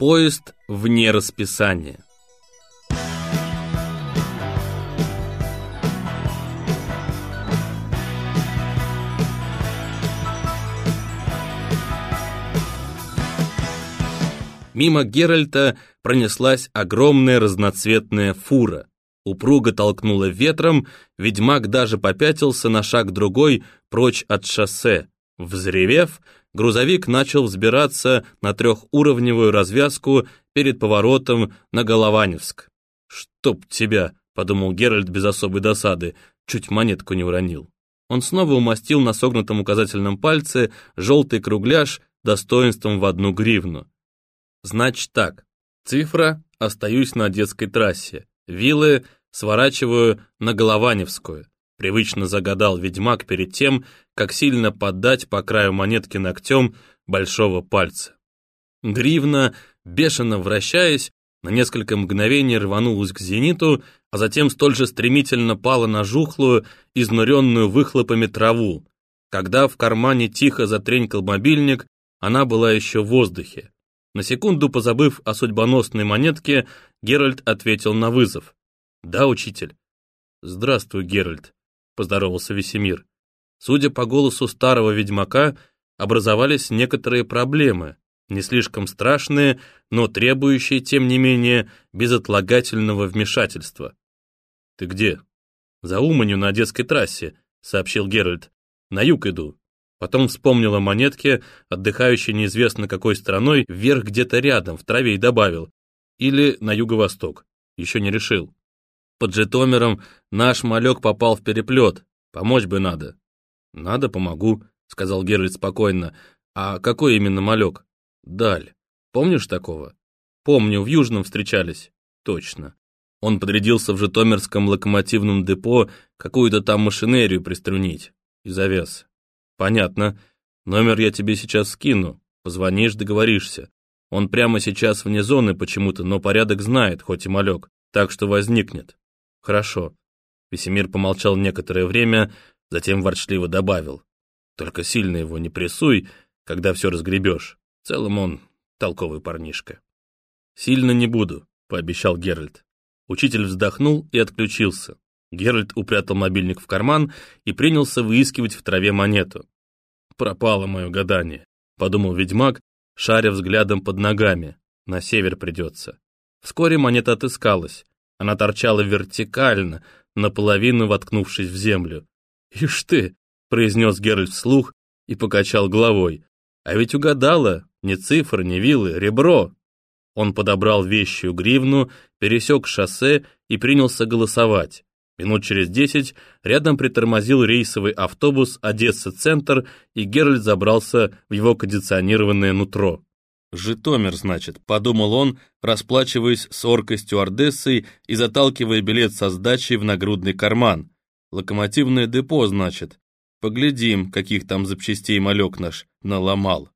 Поезд вне расписания. Мимо Геральта пронеслась огромная разноцветная фура. Упруго толкнула ветром, ведьмак даже попятился на шаг другой прочь от шоссе. Взревев, грузовик начал взбираться на трехуровневую развязку перед поворотом на Голованевск. «Чтоб тебя!» — подумал Геральт без особой досады, чуть монетку не уронил. Он снова умастил на согнутом указательном пальце желтый кругляш достоинством в одну гривну. Значит так, цифра «остаюсь на детской трассе», вилы «сворачиваю на Голованевскую», привычно загадал ведьмак перед тем, как сильно поддать по краю монетки ногтем большого пальца. Гривна, бешено вращаясь, на несколько мгновений рванулась к зениту, а затем столь же стремительно пала на жухлую, изнуренную выхлопами траву. Когда в кармане тихо затренькал мобильник, она была еще в воздухе. На секунду позабыв о судьбоносной монетке, Геральт ответил на вызов. «Да, учитель». «Здравствуй, Геральт», — поздоровался Весемир. Судя по голосу старого ведьмака, образовались некоторые проблемы, не слишком страшные, но требующие, тем не менее, безотлагательного вмешательства. «Ты где?» «За Уманью на детской трассе», — сообщил Геральт. «На юг иду». Потом вспомнил о монетке, отдыхающей неизвестно какой страной, вверх где-то рядом, в траве и добавил. Или на юго-восток. Еще не решил. Под Житомиром наш малек попал в переплет. Помочь бы надо. Надо, помогу, сказал Геральт спокойно. А какой именно малек? Даль. Помнишь такого? Помню, в Южном встречались. Точно. Он подрядился в Житомирском локомотивном депо какую-то там машинерию приструнить. И завез. «Понятно. Номер я тебе сейчас скину. Позвонишь, договоришься. Он прямо сейчас вне зоны почему-то, но порядок знает, хоть и малек, так что возникнет». «Хорошо». Весемир помолчал некоторое время, затем ворчливо добавил. «Только сильно его не прессуй, когда все разгребешь. В целом он толковый парнишка». «Сильно не буду», — пообещал Геральт. Учитель вздохнул и отключился. Геральт упрятал мобильник в карман и принялся выискивать в траве монету. «Пропало мое гадание», — подумал ведьмак, шаря взглядом под ногами. «На север придется». Вскоре монета отыскалась. Она торчала вертикально, наполовину воткнувшись в землю. «Ишь ты!» — произнес Геральт вслух и покачал головой. «А ведь угадала! Ни цифр, ни вилы, ребро!» Он подобрал вещью гривну, пересек шоссе и принялся голосовать. Минут через десять рядом притормозил рейсовый автобус «Одесса-центр», и Геральт забрался в его кондиционированное нутро. «Житомир, значит», — подумал он, расплачиваясь с оркой-стюардессой и заталкивая билет со сдачей в нагрудный карман. «Локомотивное депо, значит. Поглядим, каких там запчастей малек наш наломал».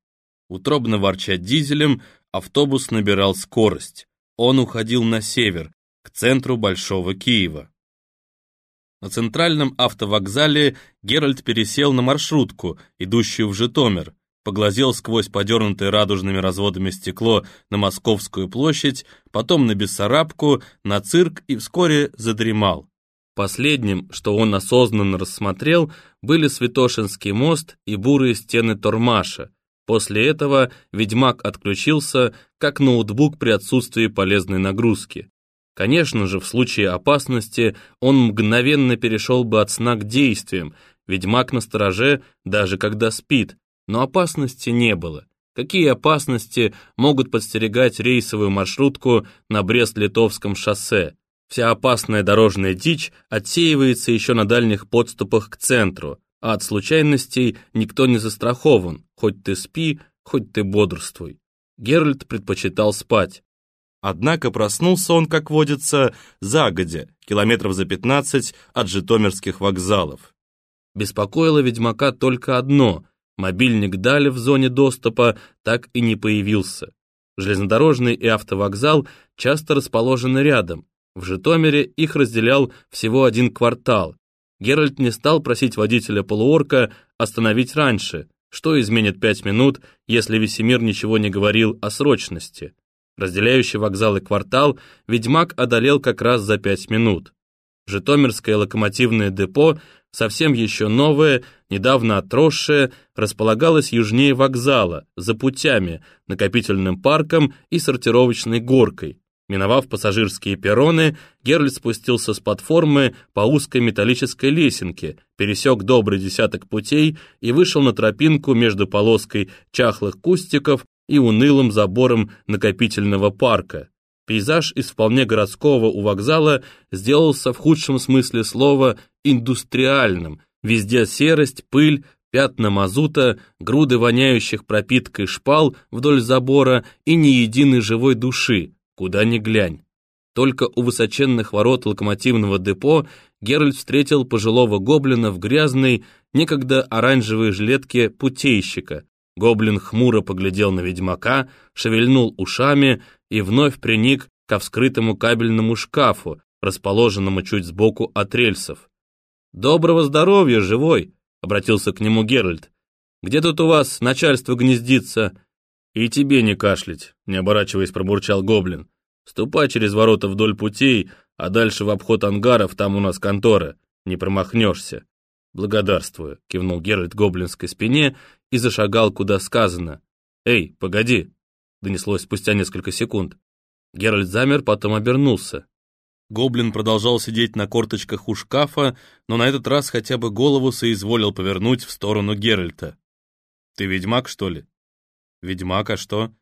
Утробно ворча дизелем, автобус набирал скорость. Он уходил на север, к центру Большого Киева. На центральном автовокзале Геральт пересел на маршрутку, идущую в Житомир, поглазел сквозь подернутое радужными разводами стекло на Московскую площадь, потом на Бессарабку, на цирк и вскоре задремал. Последним, что он осознанно рассмотрел, были Святошинский мост и бурые стены Тормаша. После этого ведьмак отключился, как ноутбук при отсутствии полезной нагрузки. Конечно же, в случае опасности он мгновенно перешел бы от сна к действиям, ведьмак на стороже, даже когда спит, но опасности не было. Какие опасности могут подстерегать рейсовую маршрутку на Брест-Литовском шоссе? Вся опасная дорожная дичь отсеивается еще на дальних подступах к центру, а от случайностей никто не застрахован, хоть ты спи, хоть ты бодрствуй. Геральт предпочитал спать. Однако проснулся он, как водится, загодя, километров за пятнадцать от житомирских вокзалов. Беспокоило ведьмака только одно — мобильник Дали в зоне доступа так и не появился. Железнодорожный и автовокзал часто расположены рядом. В Житомире их разделял всего один квартал. Геральт не стал просить водителя полуорка остановить раньше, что изменит пять минут, если Весемир ничего не говорил о срочности. Разделяющий вокзал и квартал Ведьмак одолел как раз за пять минут. Житомирское локомотивное депо, совсем еще новое, недавно отросшее, располагалось южнее вокзала, за путями, накопительным парком и сортировочной горкой. Миновав пассажирские перроны, Геральт спустился с платформы по узкой металлической лесенке, пересек добрый десяток путей и вышел на тропинку между полоской чахлых кустиков и унылым забором накопительного парка. Пейзаж из вполне городского у вокзала сделался в худшем смысле слова индустриальным. Везде серость, пыль, пятна мазута, груды воняющих пропиткой шпал вдоль забора и ни единой живой души, куда ни глянь. Только у высоченных ворот локомотивного депо Геральт встретил пожилого гоблина в грязной, некогда оранжевой жилетке путейщика. Гоблин хмуро поглядел на ведьмака, шевельнул ушами и вновь приник ко вскрытому кабельному шкафу, расположенному чуть сбоку от рельсов. «Доброго здоровья, живой!» — обратился к нему Геральт. «Где тут у вас начальство гнездится?» «И тебе не кашлять», — не оборачиваясь, пробурчал гоблин. «Ступай через ворота вдоль путей, а дальше в обход ангаров, там у нас контора. Не промахнешься». «Благодарствую», — кивнул Геральт гоблинской спине и зашагал, куда сказано. «Эй, погоди!» — донеслось спустя несколько секунд. Геральт замер, потом обернулся. Гоблин продолжал сидеть на корточках у шкафа, но на этот раз хотя бы голову соизволил повернуть в сторону Геральта. «Ты ведьмак, что ли?» «Ведьмак, а что?»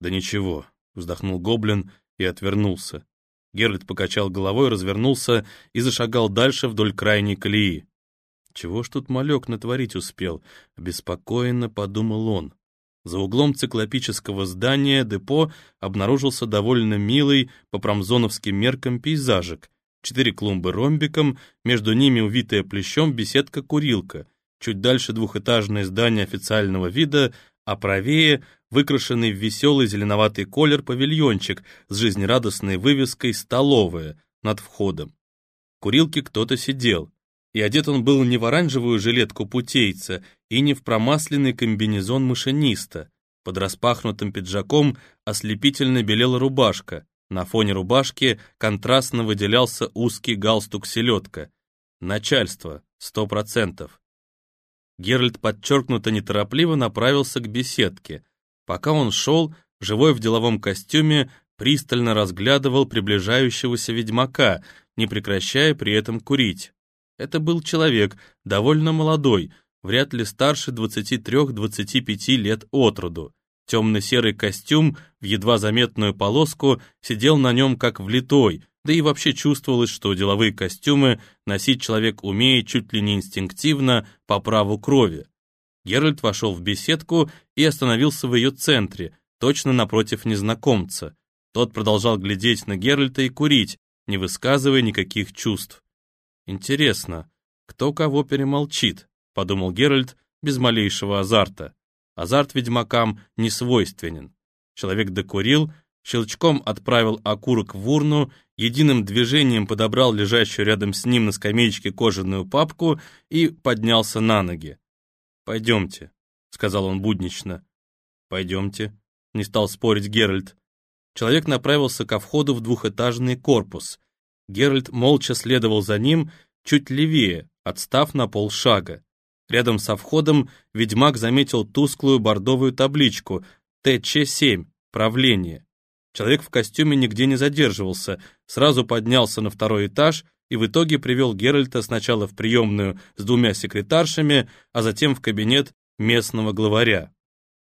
«Да ничего», — вздохнул гоблин и отвернулся. Геральт покачал головой, развернулся и зашагал дальше вдоль крайней колеи. «Чего ж тут малек натворить успел?» — беспокоенно подумал он. За углом циклопического здания депо обнаружился довольно милый по промзоновским меркам пейзажик. Четыре клумбы ромбиком, между ними увитая плещом беседка-курилка. Чуть дальше двухэтажное здание официального вида, а правее выкрашенный в веселый зеленоватый колер павильончик с жизнерадостной вывеской «Столовая» над входом. В курилке кто-то сидел, и одет он был не в оранжевую жилетку путейца и не в промасленный комбинезон машиниста. Под распахнутым пиджаком ослепительно белела рубашка, на фоне рубашки контрастно выделялся узкий галстук-селедка. Начальство, сто процентов. Геральт подчеркнуто неторопливо направился к беседке. Пока он шел, живой в деловом костюме, пристально разглядывал приближающегося ведьмака, не прекращая при этом курить. Это был человек, довольно молодой, вряд ли старше 23-25 лет от роду. Темно-серый костюм в едва заметную полоску сидел на нем как влитой, да и вообще чувствовалось, что деловые костюмы носить человек умеет чуть ли не инстинктивно по праву крови. Геральт вошел в беседку и остановился в ее центре, точно напротив незнакомца. Тот продолжал глядеть на Геральта и курить, не высказывая никаких чувств. «Интересно, кто кого перемолчит?» — подумал Геральт без малейшего азарта. Азарт ведьмакам не свойственен. Человек докурил, щелчком отправил окурок в урну, единым движением подобрал лежащую рядом с ним на скамеечке кожаную папку и поднялся на ноги. «Пойдемте», — сказал он буднично. «Пойдемте», — не стал спорить Геральт. Человек направился ко входу в двухэтажный корпус. Геральт молча следовал за ним, чуть левее, отстав на полшага. Рядом со входом ведьмак заметил тусклую бордовую табличку ТЧ-7, правление. Человек в костюме нигде не задерживался, сразу поднялся на второй этаж и в итоге привел Геральта сначала в приемную с двумя секретаршами, а затем в кабинет местного главаря.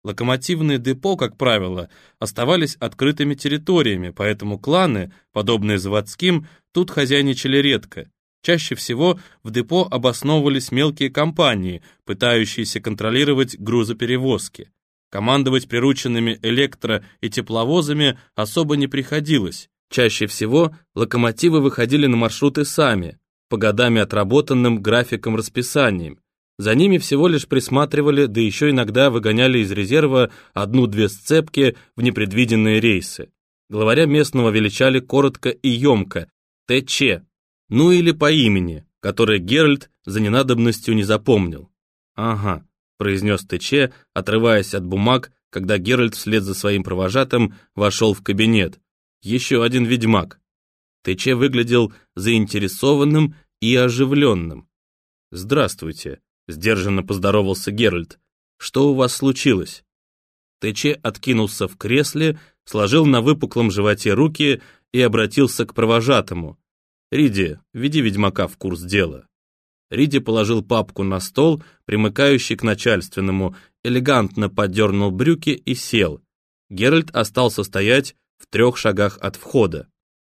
Локомотивные депо, как правило, оставались открытыми территориями, поэтому кланы, подобные заводским, тут хозяйничали редко. Чаще всего в депо обосновывались мелкие компании, пытающиеся контролировать грузоперевозки. Командовать прирученными электро- и тепловозами особо не приходилось. Чаще всего локомотивы выходили на маршруты сами, по годами отработанным графиком расписанием. За ними всего лишь присматривали, да еще иногда выгоняли из резерва одну-две сцепки в непредвиденные рейсы. Главаря местного величали коротко и емко – ТЧ, ну или по имени, которое Геральт за ненадобностью не запомнил. «Ага», произнес ТЧ, отрываясь от бумаг когда Геральт вслед за своим провожатым вошел в кабинет. Еще один ведьмак. ТЧ выглядел заинтересованным и оживленным. «Здравствуйте», — сдержанно поздоровался Геральт. «Что у вас случилось?» ТЧ откинулся в кресле, сложил на выпуклом животе руки и обратился к провожатому. «Риди, веди ведьмака в курс дела». Риди положил папку на стол, примыкающий к начальственному, элегантно подернул брюки и сел. Геральт остался стоять в трех шагах от входа.